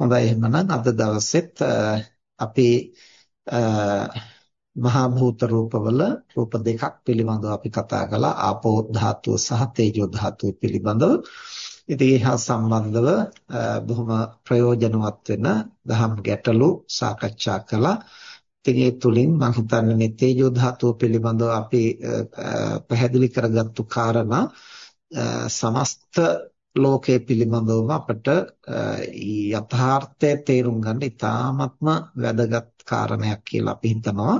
හොඳයි එහෙනම් අද දවසෙත් අපි මහා භූත රූපවල රූප දෙකක් පිළිබඳව අපි කතා කළා ආපෝ ධාතුව සහ තේජෝ ධාතුව පිළිබඳව. ඉතින් ඒ හා සම්බන්ධව බොහොම ප්‍රයෝජනවත් වෙන දහම් ගැටලු සාකච්ඡා කළා. ඉතින් ඒ තුලින් මම හිතන්නේ මේ තේජෝ ධාතුව පිළිබඳව අපි පැහැදිලි කරගත්තු කාරණා සමස්ත ලෝකයේ පිළිබඳව අපට යථාර්ථය තේරුම් ගන්න ඉතාමත්ම වැදගත් කාරණයක් කියලා අපි හිතනවා.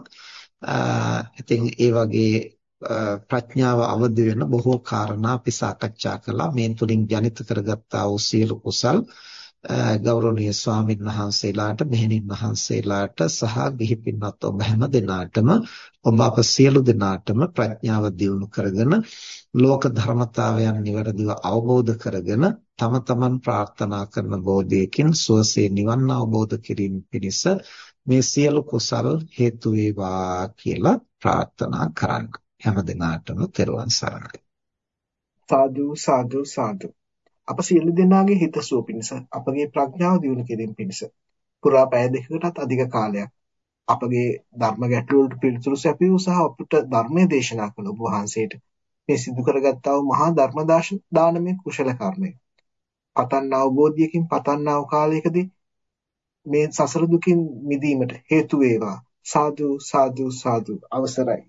ඉතින් ඒ වගේ ප්‍රඥාව අවදි වෙන බොහෝ කාරණා අපි සාකච්ඡා කළා. මේ තුලින් ජනිත කරගත්තා වූ සියලු කුසල් ගෞරවනීය ස්වාමින් වහන්සේලාට මෙහෙණින් වහන්සේලාට සහ ගිහි පින්වත් ඔබ හැම දෙනාටම ඔබ අප සියලු දෙනාටම ප්‍රඥාව දියුණු කරගෙන ලෝක ධර්මතාවයන් નિවරදිව අවබෝධ කරගෙන තම තමන් ප්‍රාර්ථනා කරන බෝධියකින් සුවසේ නිවන් අවබෝධ කිරීම පිණිස මේ සියලු කුසල් හේතු වේවා කියලා ප්‍රාර්ථනා කරන්න. හැම දිනාටම තෙරුවන් සරණයි. සාදු සාදු සාදු. අප සියලු දෙනාගේ හිතසුව පිණිස අපගේ ප්‍රඥාව දියුණු කිරීම පිණිස පුරා පැය දෙකකටත් අධික කාලයක් අපගේ ධර්ම ගැටළු වලට පිළිතුරු සැපයූ සහ අපට ධර්මයේ දේශනා කළ ඔබ වහන්සේට මේ සිදු කරගත්තා වූ මහා ධර්ම දානමය කුශල කර්මය. පතන් අවබෝධයකින් පතන්නා වූ කාලයකදී මේ සසර දුකින් මිදීමට හේතු වේවා. සාදු සාදු සාදු. අවසරයි.